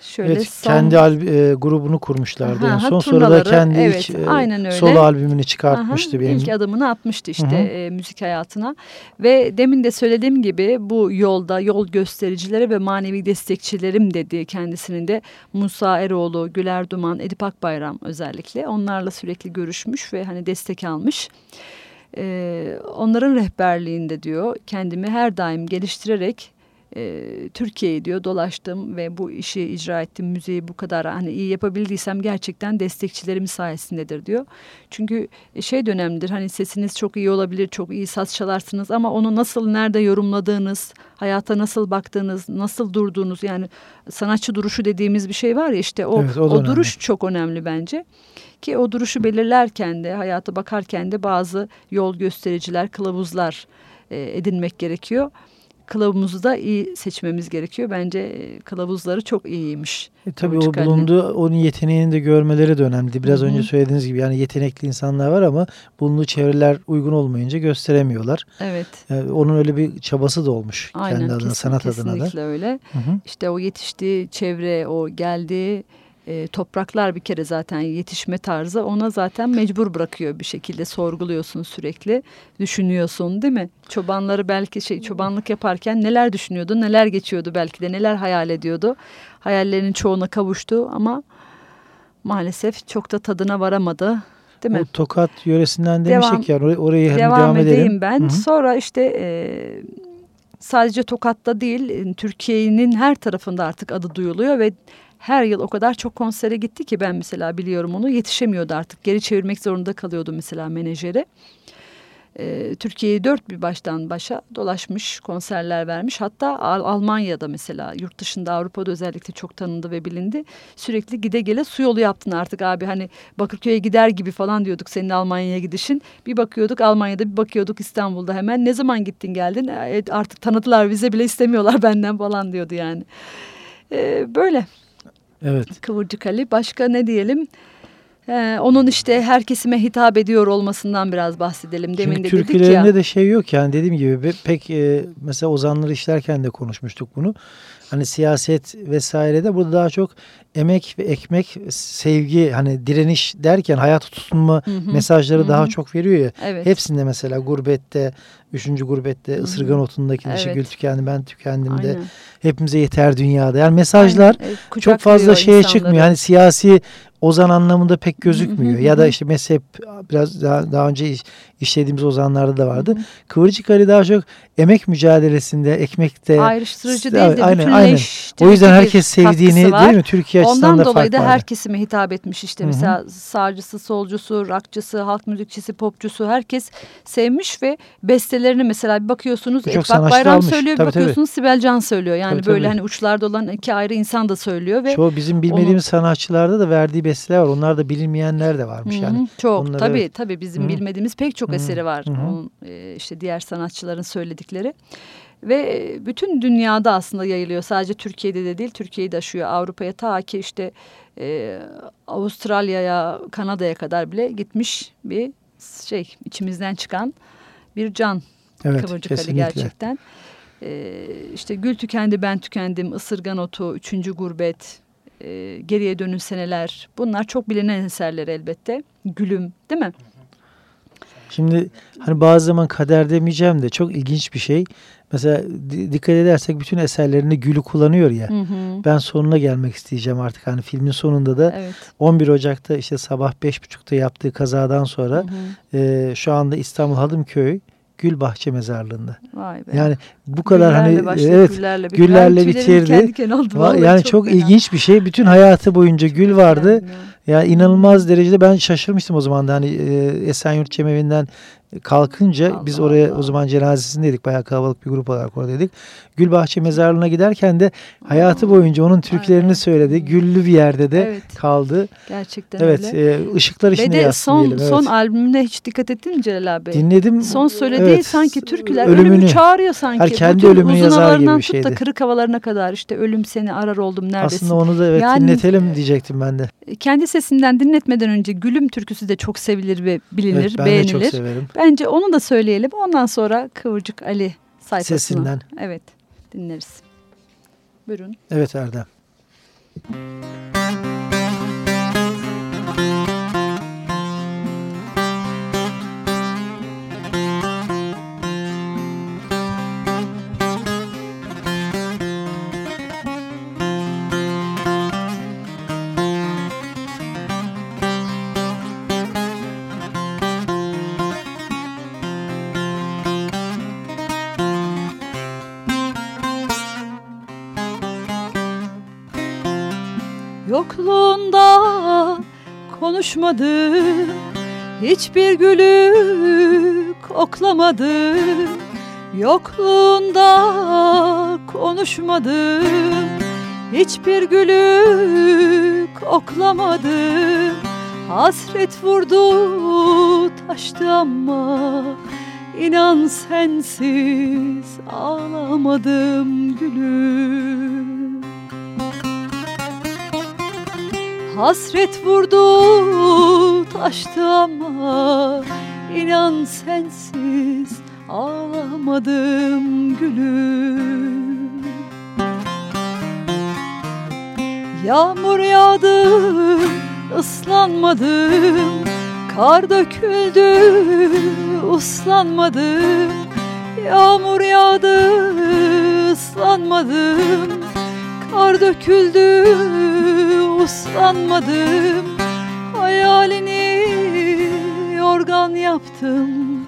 Şöyle evet, son... kendi e, grubunu kurmuşlardı. Aha, en son sonra da kendi evet, ilk e, aynen öyle. solo albümünü çıkartmıştı. Aha, benim. İlk adımını atmıştı işte e, müzik hayatına. Ve demin de söylediğim gibi bu yolda yol göstericileri ve manevi destekçilerim dedi kendisinin de Musa Eroğlu, Güler Duman, Edip Akbayram özellikle. Onlarla sürekli görüşmüş ve hani destek almış. Onların rehberliğinde diyor kendimi her daim geliştirerek e, Türkiye'yi diyor dolaştım ve bu işi icra ettim müziği bu kadar hani iyi yapabildiysem gerçekten destekçilerim sayesindedir diyor. Çünkü şey dönemdir hani sesiniz çok iyi olabilir çok iyi saz çalarsınız ama onu nasıl nerede yorumladığınız hayata nasıl baktığınız nasıl durduğunuz yani sanatçı duruşu dediğimiz bir şey var ya işte o, evet, o, o duruş çok önemli bence. Ki o duruşu belirlerken de hayata bakarken de bazı yol göstericiler kılavuzlar e, edinmek gerekiyor kılavuzu da iyi seçmemiz gerekiyor. Bence e, kılavuzları çok iyiymiş. E, tabii o bulunduğu onun yeteneğini de görmeleri de önemli. Biraz Hı -hı. önce söylediğiniz gibi yani yetenekli insanlar var ama bulunduğu çevreler uygun olmayınca gösteremiyorlar. Evet. Yani onun öyle bir çabası da olmuş Aynen, kendi adına, kesin, sanat adına da. Kesinlikle öyle. Hı -hı. İşte o yetiştiği çevre, o geldiği e, topraklar bir kere zaten yetişme tarzı ona zaten mecbur bırakıyor bir şekilde sorguluyorsun sürekli düşünüyorsun değil mi? Çobanları belki şey çobanlık yaparken neler düşünüyordu neler geçiyordu belki de neler hayal ediyordu hayallerinin çoğuna kavuştu ama maalesef çok da tadına varamadı değil mi? O Tokat yöresinden demiştik ya orayı, orayı devam, devam edelim. edeyim ben Hı -hı. sonra işte e, sadece Tokat'ta değil Türkiye'nin her tarafında artık adı duyuluyor ve her yıl o kadar çok konsere gitti ki ben mesela biliyorum onu yetişemiyordu artık. Geri çevirmek zorunda kalıyordu mesela menajeri. Ee, Türkiye'yi dört bir baştan başa dolaşmış, konserler vermiş. Hatta Al Almanya'da mesela yurt dışında Avrupa'da özellikle çok tanındı ve bilindi. Sürekli gide gele su yolu yaptın artık abi hani Bakırköy'e gider gibi falan diyorduk senin Almanya'ya gidişin. Bir bakıyorduk Almanya'da bir bakıyorduk İstanbul'da hemen ne zaman gittin geldin e, artık tanıdılar vize bile istemiyorlar benden falan diyordu yani. Ee, böyle. Evet. Kıvırcık Ali. Başka ne diyelim? Ee, onun işte her kesime hitap ediyor olmasından biraz bahsedelim. Demin Şimdi de türkülerinde dedik ya. de şey yok yani dediğim gibi pek e, mesela ozanları işlerken de konuşmuştuk bunu. Hani siyaset vesaire de burada daha çok emek ve ekmek, sevgi hani direniş derken hayat tutunma hı hı, mesajları hı. daha çok veriyor ya. Evet. Hepsinde mesela gurbette, üçüncü gurbette, ısırgan otundaki evet. gül tükendi, ben tükendim de. Hepimize yeter dünyada. Yani mesajlar Aynen. çok fazla şeye insanları. çıkmıyor. Yani siyasi ozan anlamında pek gözükmüyor. ya da işte mezhep biraz daha, daha önce işlediğimiz ozanlarda da vardı. Kıvırcık Ali daha çok emek mücadelesinde, ekmekte. Ayrıştırıcı değil de aynen, aynen. O yüzden herkes sevdiğini değil mi? Türkiye açısından Ondan da dolayı da her kesime hitap etmiş işte. Hı -hı. Mesela sağcısı, solcusu, rakçısı, halk müzikçisi, popçusu herkes sevmiş ve bestelerini mesela bir bakıyorsunuz Etbak Bayram almış. söylüyor, tabii, bakıyorsunuz tabii. Sibel Can söylüyor. Yani tabii, böyle tabii. hani uçlarda olan iki ayrı insan da söylüyor ve Çoğu bizim bilmediğimiz onu... sanatçılarda da verdiği besteler var. Onlar da bilinmeyenler de varmış Hı -hı. yani. Çok Onları, tabii evet. tabii bizim Hı -hı. bilmediğimiz pek çok Hı -hı. eseri var. -hı. Onun e, işte diğer sanatçıların söyledikleri. Ve bütün dünyada aslında yayılıyor. Sadece Türkiye'de de değil, Türkiye'yi de aşıyor. Avrupa'ya ta ki işte e, Avustralya'ya, Kanada'ya kadar bile gitmiş bir şey içimizden çıkan bir can. Evet, Kıvırcık kesinlikle. Ali gerçekten. E, işte Gül Tükendi, Ben Tükendim, Isırgan Otu, Üçüncü Gurbet, e, Geriye Dönün Seneler. Bunlar çok bilinen eserler elbette. Gülüm değil mi? Şimdi hani bazı zaman kader demeyeceğim de çok ilginç bir şey. Mesela dikkat edersek bütün eserlerinde gülü kullanıyor ya. Hı hı. Ben sonuna gelmek isteyeceğim artık. Hani filmin sonunda da evet. 11 Ocak'ta işte sabah 5.30'da yaptığı kazadan sonra hı hı. E, şu anda İstanbul Hadımköy Gülbahçe mezarlığında. Vay be. Yani bu kadar güllerle hani başladı, evet güllerle, güllerle bitirdi. Oldu, yani çok, çok ilginç bir şey. Bütün hayatı boyunca gül vardı. Yani, ya inanılmaz derecede ben şaşırmıştım o zaman da. Hani e, Esenyurt Cemevi'nden kalkınca Allah biz oraya Allah. o zaman cenazesindeydik. Bayağı kalabalık bir grup olarak oradaydık. Gülbahçe mezarlığına giderken de hayatı boyunca onun türkülerini Aynen. söyledi. Güllü bir yerde de evet. kaldı. Gerçekten evet, öyle. Evet. ışıklar içinde de son, diyelim. Evet. son albümüne hiç dikkat ettin mi Celal abi? Dinledim. Son söylediği evet. sanki türküler ölümünü, ölümü çağırıyor sanki. Her kendi Bütün ölümünü yazar gibi bir şeydi. tut da kırık havalarına kadar işte ölüm seni arar oldum neredesin. Aslında onu da evet yani, dinletelim diyecektim ben de. Kendi sesinden dinletmeden önce Gülüm türküsü de çok sevilir ve bilinir, evet, ben beğenilir. De çok severim. Bence onu da söyleyelim. Ondan sonra Kıvırcık Ali sayfasına. Sesinden. Evet dinleriz. Buyurun. Evet Erdem. Yokluğunda konuşmadım Hiçbir gülü koklamadım Yokluğunda konuşmadım Hiçbir gülü koklamadım Hasret vurdu taştı ama İnan sensiz ağlamadım gülüm Hasret vurdu taştı ama inan sensiz ağlamadım gülüm. Yağmur yağdı ıslanmadım Kar döküldü uslanmadım Yağmur yağdı ıslanmadım Kar döküldü uslanmadım. Hayalini yorgan yaptım.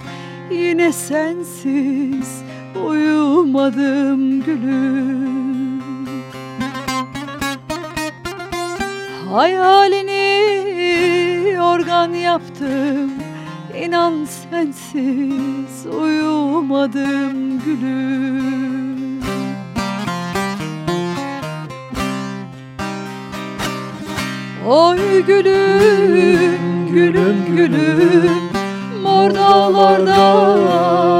Yine sensiz uyumadım gülüm. Hayalini yorgan yaptım. İnan sensiz uyumadım gülüm Oy gülüm, gülüm, gülüm. Mor dağlarda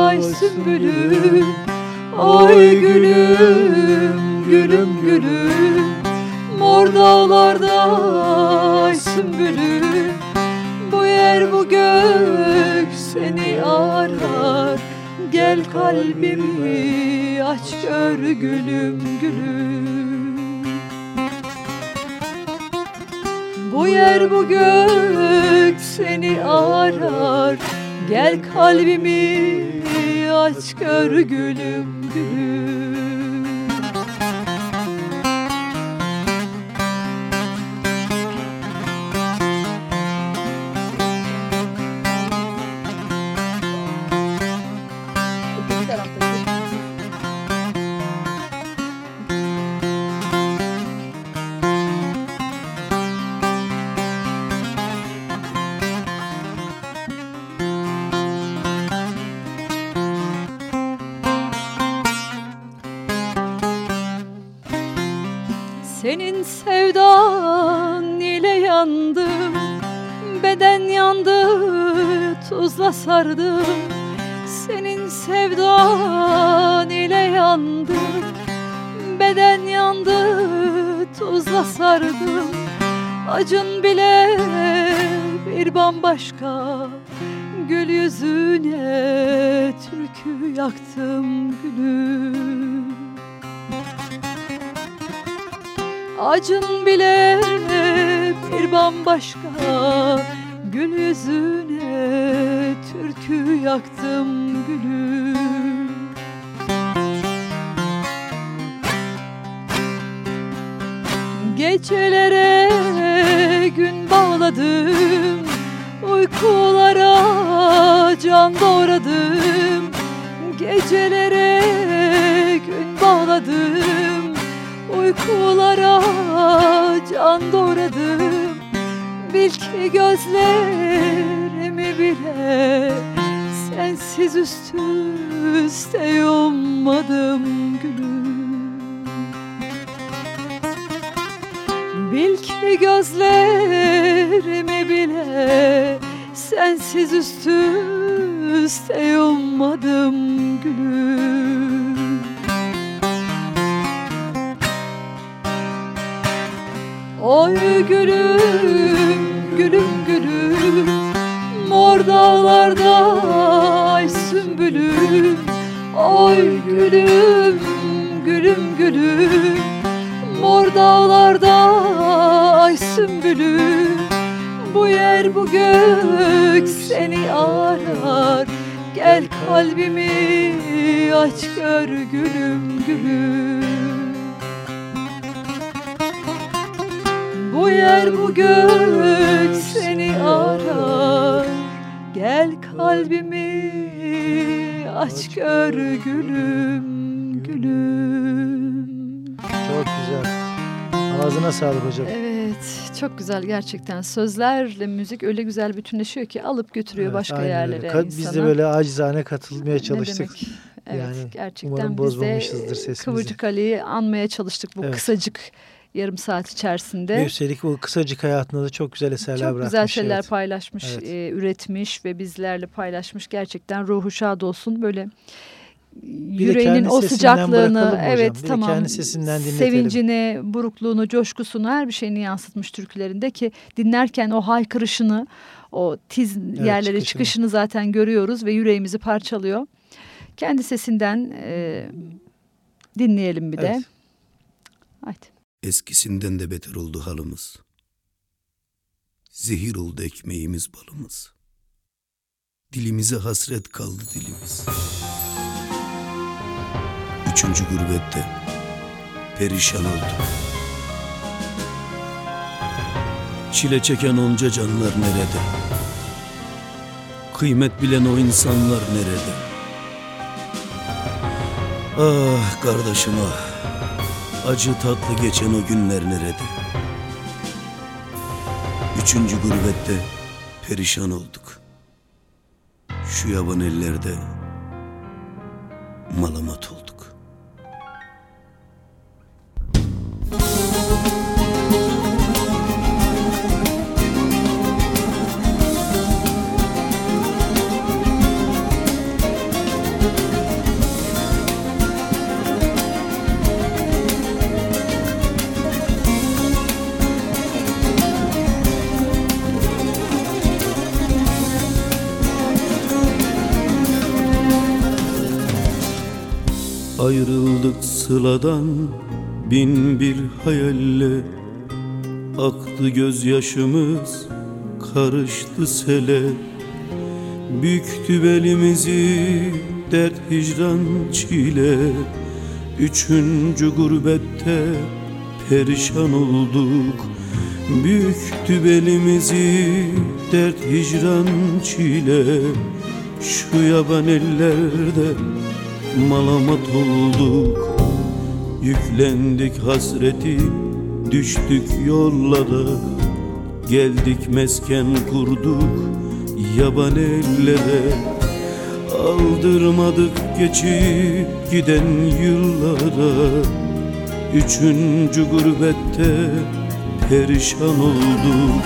ay sümbülüm Oy gülüm, gülüm, gülüm. Mor dağlarda ay sümbülüm Bu yer bu gök seni arar. Gel kalbimi aç gör gülüm, gülüm Bu yer bu gök seni arar. Gel kalbimi aç gör gülüm gülüm tuzla sardım. Senin sevdan ile yandım. Beden yandı tuzla sardım. Acın bile bir bambaşka. Gül yüzüne türkü yaktım gülüm. Acın bile bir bambaşka. Gül yüzüne türkü yaktım gülüm Gecelere gün bağladım Uykulara can doğradım. Gecelere gün bağladım Uykulara can doğradım. Bil ki gözlerimi bile Sensiz üstü üste yummadım gülüm Bil ki gözlerimi bile Sensiz üstü üste yummadım gülüm Oy gülüm, gülüm, gülüm Mor dağlarda ay sümbülüm Oy gülüm, gülüm gülüm. Mor dağlarda ay sümbülüm Bu yer bu gök seni arar. Gel kalbimi aç gör gülüm gülüm. Bu yer bu gök seni arar Gel kalbimi aç gör gülüm gülüm Çok güzel. Ağzına sağlık hocam. Evet çok güzel gerçekten sözlerle müzik öyle güzel bütünleşiyor ki alıp götürüyor Evet, başka öyle. yerlere insanı. Biz de böyle acizane katılmaya Ne çalıştık. demek? Evet Yani gerçekten umarım biz de bozmamışızdır sesimizi. Kıvırcık Ali'yi anmaya çalıştık bu Evet. kısacık yarım saat içerisinde. Ve üstelik o kısacık hayatında da çok güzel eserler Çok bırakmış. güzel şeyler evet. paylaşmış, Evet. e, üretmiş ve bizlerle paylaşmış. Gerçekten ruhu şad olsun. Böyle yüreğinin o sıcaklığını, evet Bir de tamam, kendi sesinden dinletelim. sevincini, burukluğunu, coşkusunu her bir şeyini yansıtmış türkülerinde ki dinlerken o haykırışını, o tiz yerlere çıkışını. çıkışını zaten görüyoruz ve yüreğimizi parçalıyor. Kendi sesinden e, dinleyelim bir de. Evet. Haydi. Eskisinden de beter oldu halımız. Zehir oldu ekmeğimiz balımız. Dilimize hasret kaldı dilimiz. Üçüncü gurbette perişan olduk. Çile çeken onca canlar nerede? Kıymet bilen o insanlar nerede? Ah kardeşim ah. Acı tatlı geçen o günler nerede? Üçüncü gurbette perişan olduk. Şu yaban ellerde malamat olduk. Sıladan bin bir hayalle Aktı gözyaşımız karıştı sele. Büktü belimizi dert hicran çile. Üçüncü gurbette perişan olduk. Büktü belimizi dert hicran çile. Şu yaban ellerde malamat olduk Yüklendik hasreti düştük yollara. Geldik mesken kurduk yaban ellere. Aldırmadık geçip giden yıllara. Üçüncü gurbette perişan olduk.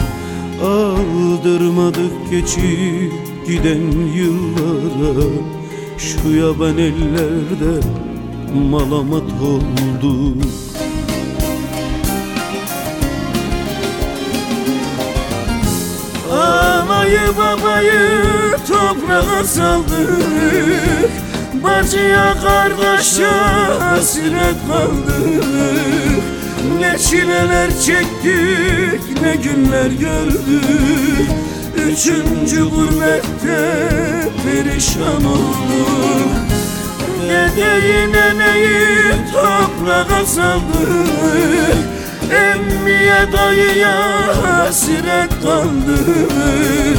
Aldırmadık geçip giden yıllara. Şu yaban ellerde malamat olduk Anayı babayı toprağa saldık. Bacıya kardeşe hasret kaldık. Ne çileler çektik ne günler gördük. Üçüncü gurbette perişan olduk Dedeyi neneyi toprağa saldık? Emmiye dayıya hasret kaldık.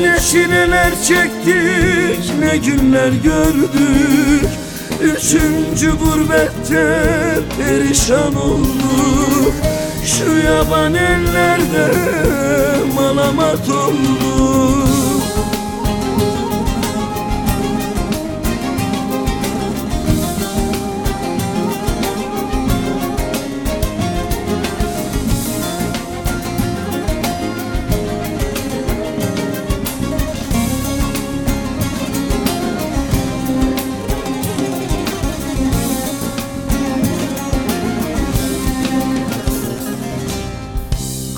Ne çileler çektik ne günler gördük. Üçüncü gurbette perişan olduk. Şu yaban ellerde malamat olduk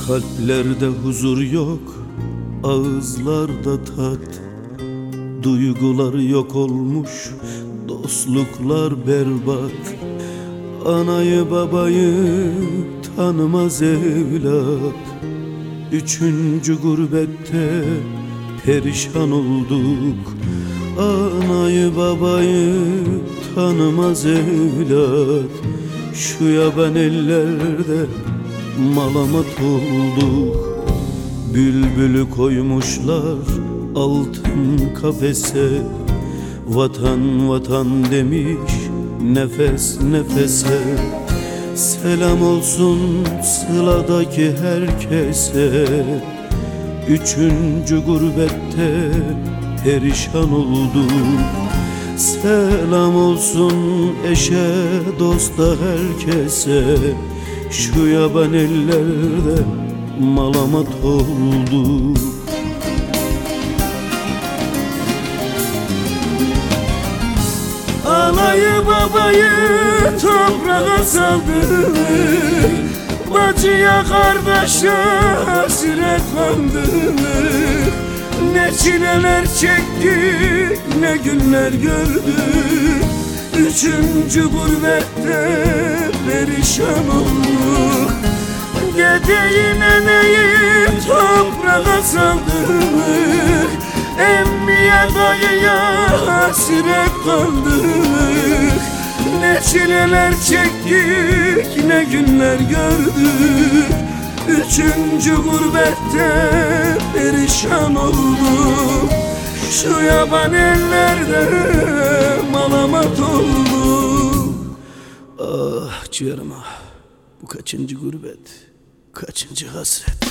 Kalplerde huzur yok, ağızlarda tat. Duygular yok olmuş, dostluklar berbat. Anayı babayı tanımaz evlat. Üçüncü gurbette perişan olduk. Anayı babayı tanımaz evlat. Şu yaban ellerde malamat olduk Bülbülü koymuşlar altın kafese. Vatan vatan demiş nefes nefese. Selam olsun sıladaki herkese. Üçüncü gurbette perişan olduk Selam olsun eşe dosta herkese Şu yaban ellerde malamat olduk Anayı babayı toprağa saldık Bacıya kardeşe hasretlandık Ne çileler çektik ne günler gördük Üçüncü gurbette perişan olduk Dedeyi neneyi toprağa saldık Emmiye dayıya hasret kaldık. Ne çileler çektik ne günler gördük. Üçüncü gurbette perişan olduk. Şu yaban ellerde malamat olduk Ah ciğerim Bu kaçıncı gurbet? Kaçıncı hasret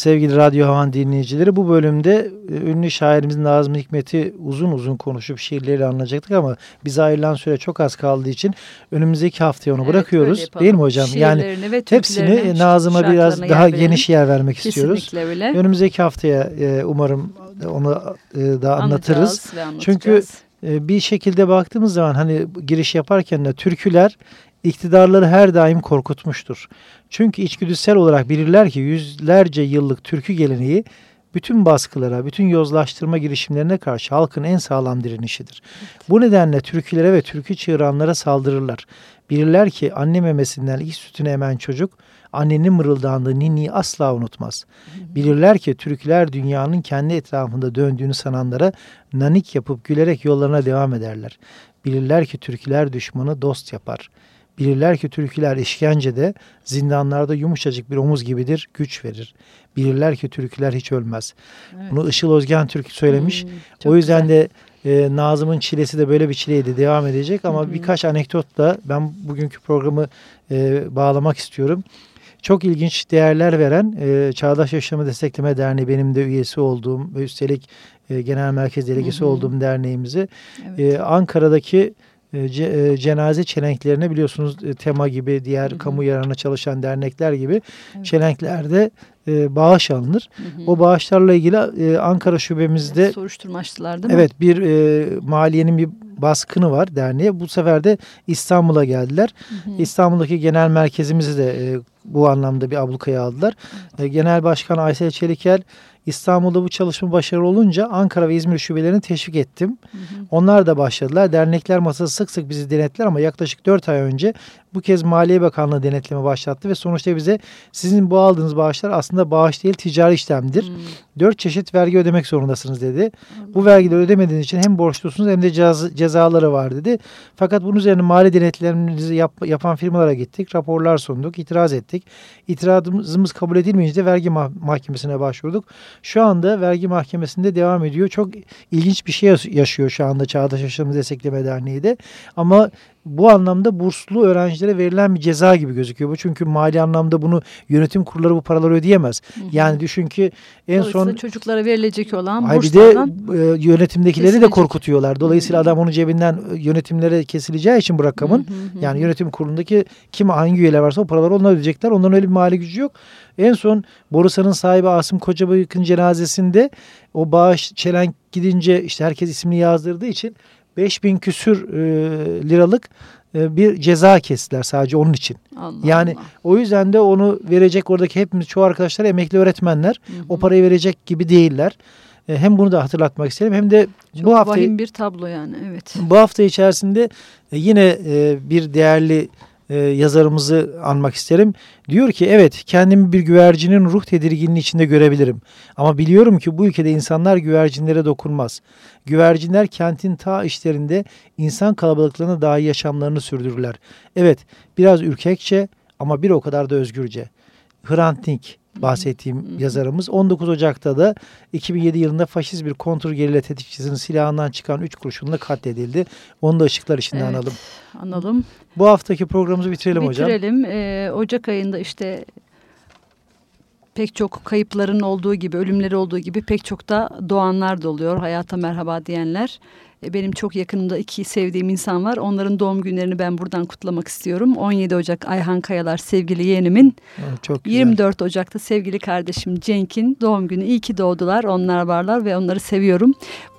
Sevgili Radyo Havan dinleyicileri bu bölümde e, ünlü şairimizin Nazım Hikmet'i uzun uzun konuşup şiirleriyle anlayacaktık ama bize ayrılan süre çok az kaldığı için önümüzdeki haftaya onu Evet, bırakıyoruz. Değil mi hocam? Yani Şiirlerini hepsini Nazım'a biraz daha verelim. geniş yer vermek istiyoruz. Kesinlikle öyle. Önümüzdeki haftaya e, umarım onu e, daha anlatırız. Çünkü e, bir şekilde baktığımız zaman hani giriş yaparken de türküler iktidarları her daim korkutmuştur. Çünkü içgüdüsel olarak bilirler ki yüzlerce yıllık türkü geleneği bütün baskılara, bütün yozlaştırma girişimlerine karşı halkın en sağlam direnişidir. Bu nedenle türkülere ve türkü çığıranlara saldırırlar. Bilirler ki anne memesinden ilk sütünü emen çocuk annenin mırıldandığı ninniyi asla unutmaz. Bilirler ki türküler dünyanın kendi etrafında döndüğünü sananlara nanik yapıp gülerek yollarına devam ederler. Bilirler ki türküler düşmanı dost yapar. Bilirler ki türküler işkencede, zindanlarda yumuşacık bir omuz gibidir, güç verir. Bilirler ki türküler hiç ölmez. Evet. Bunu Işıl Özgen Türk söylemiş. Hmm, o yüzden güzel. de e, Nazım'ın çilesi de böyle bir çileydi devam edecek ama Hı hı. birkaç anekdotla ben bugünkü programı e, bağlamak istiyorum. Çok ilginç değerler veren e, Çağdaş Yaşamı Destekleme Derneği benim de üyesi olduğum ve üstelik e, genel merkez delegesi Hı hı. olduğum derneğimizi Evet. e, Ankara'daki ce- e, cenaze çelenklerine biliyorsunuz e, tema gibi diğer Hı hı. kamu yararına çalışan dernekler gibi Evet. çelenklerde e, bağış alınır. Hı hı. O bağışlarla ilgili e, Ankara şubemizde soruşturma açtılar değil mi? evet bir e, maliyenin bir baskını var derneğe. Bu sefer de İstanbul'a geldiler. İstanbul'daki genel merkezimizi de e, bu anlamda bir ablukaya aldılar. E, Genel Başkan Aysel Çeliker İstanbul'da bu çalışma başarılı olunca Ankara ve İzmir şubelerini teşvik ettim. Hı hı. Onlar da başladılar. Dernekler masası sık sık bizi denetler ama yaklaşık 4 ay önce bu kez Maliye Bakanlığı denetleme başlattı ve sonuçta bize sizin bu aldığınız bağışlar aslında bağış değil ticari işlemdir. Hmm. Dört çeşit vergi ödemek zorundasınız dedi. Bu vergileri ödemediğiniz için hem borçlusunuz hem de ceza- cezaları var dedi. Fakat bunun üzerine mali denetlerimizi yap- yapan firmalara gittik. Raporlar sunduk, itiraz ettik. İtirazımız kabul edilmeyince de vergi mah- mahkemesine başvurduk. Şu anda vergi mahkemesinde devam ediyor. Çok ilginç bir şey yaş- yaşıyor şu anda Çağdaş Yaşamı Destekleme Derneği de. Ama bu anlamda burslu öğrencilere verilen bir ceza gibi gözüküyor bu. Çünkü mali anlamda bunu yönetim kurulları bu paraları ödeyemez. Hı hı. Yani düşün ki en son çocuklara verilecek olan Hayır, bir de e, yönetimdekileri kesilecek. de korkutuyorlar. Dolayısıyla hı hı. adam onun cebinden e, yönetimlere kesileceği için bu rakamın hı hı hı. yani yönetim kurulundaki kim hangi üyeler varsa o paraları onlar ödeyecekler. Onların öyle bir mali gücü yok. En son Borusan'ın sahibi Asım Kocabayık'ın cenazesinde o bağış çelen gidince işte herkes ismini yazdırdığı için 5000 küsür e, liralık e, bir ceza kestiler sadece onun için. Allah yani Allah. o yüzden de onu verecek oradaki hepimiz çoğu arkadaşlar emekli öğretmenler. Hı hı. O parayı verecek gibi değiller. E, hem bunu da hatırlatmak isterim hem de Çok bu hafta bir tablo yani evet. Bu hafta içerisinde e, yine e, bir değerli e, yazarımızı anmak isterim. Diyor ki evet kendimi bir güvercinin ruh tedirginliği içinde görebilirim. Ama biliyorum ki bu ülkede insanlar güvercinlere dokunmaz. Güvercinler kentin ta işlerinde insan kalabalıklarına dahi yaşamlarını sürdürürler. Evet biraz ürkekçe ama bir o kadar da özgürce. Hrant Dink bahsettiğim yazarımız 19 Ocak'ta da 2007 yılında faşist bir kontrgerilla tetikçisinin silahından çıkan 3 kurşunla katledildi. Onu da ışıklar içinde evet, analım. Analım. Bu haftaki programımızı bitirelim, bitirelim. hocam. Bitirelim. Ee, Ocak ayında işte pek çok kayıpların olduğu gibi, ölümleri olduğu gibi pek çok da doğanlar da oluyor. Hayata merhaba diyenler. E, benim çok yakınımda iki sevdiğim insan var. Onların doğum günlerini ben buradan kutlamak istiyorum. 17 Ocak Ayhan Kayalar sevgili yeğenimin. Çok güzel. 24 Ocak'ta sevgili kardeşim Cenk'in doğum günü. İyi ki doğdular. Onlar varlar ve onları seviyorum.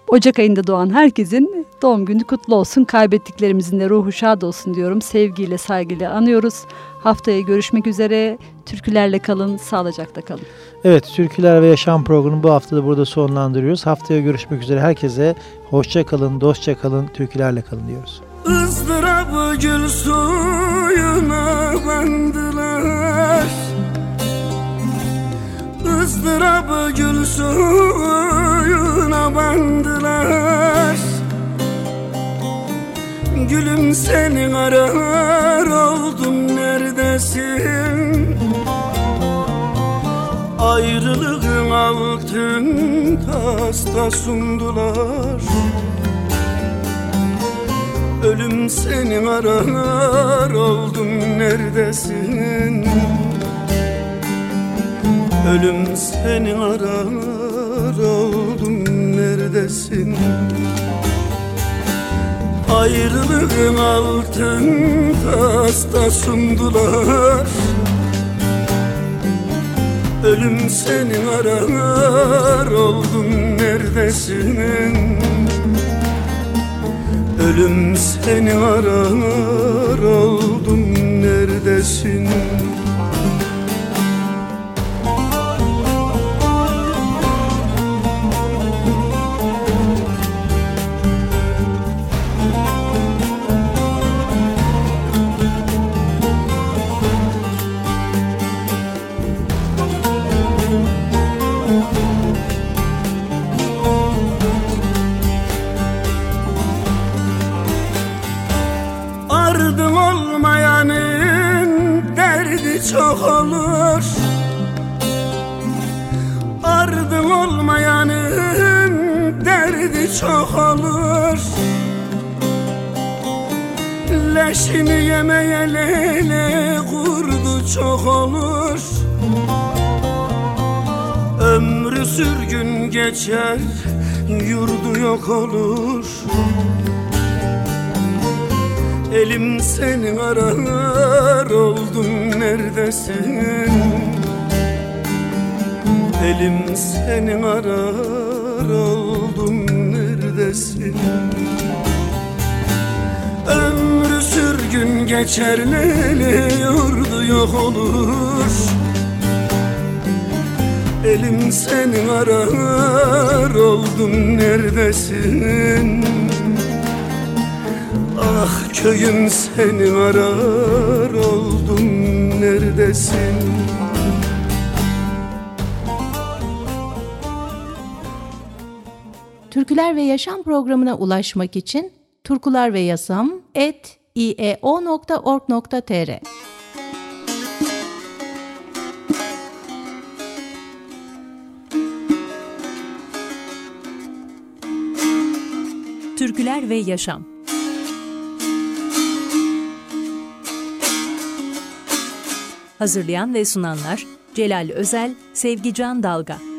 Ocak ayında doğan herkesin doğum günü kutlu olsun. Kaybettiklerimizin de ruhu şad olsun diyorum. Sevgiyle, saygıyla anıyoruz. Haftaya görüşmek üzere. Türkülerle kalın, sağlıcakla kalın. Evet, Türküler ve Yaşam programını bu hafta da burada sonlandırıyoruz. Haftaya görüşmek üzere. Herkese hoşça kalın, dostça kalın, türkülerle kalın diyoruz. Izdırabı gül suyuna bandılar ızdırabı gül suyuna bandılar Gülüm senin arar oldum neredesin? Ayrılığın altın tasta sundular. Ölüm senin arar oldum neredesin? Ölüm seni arar oldum neredesin Ayrılığın altın tasta sundular. Ölüm seni arar oldum neredesin? Ölüm seni arar oldum neredesin çok olur. Ardın olmayanın derdi çok olur. Leşini yemeye lele kurdu çok olur. Ömrü sürgün geçer yurdu yok olur Elim senin arar oldum neredesin? Elim senin arar oldum neredesin? Ömrü sürgün geçer lele yurdu yok olur? Elim senin arar oldum neredesin Ah köyüm seni arar oldum. Neredesin? Türküler ve Yaşam programına ulaşmak için Turkular ve Yasam et ieo.org.tr Türküler ve Yaşam Hazırlayan ve sunanlar Celal Özel, Sevgi Can Dalga.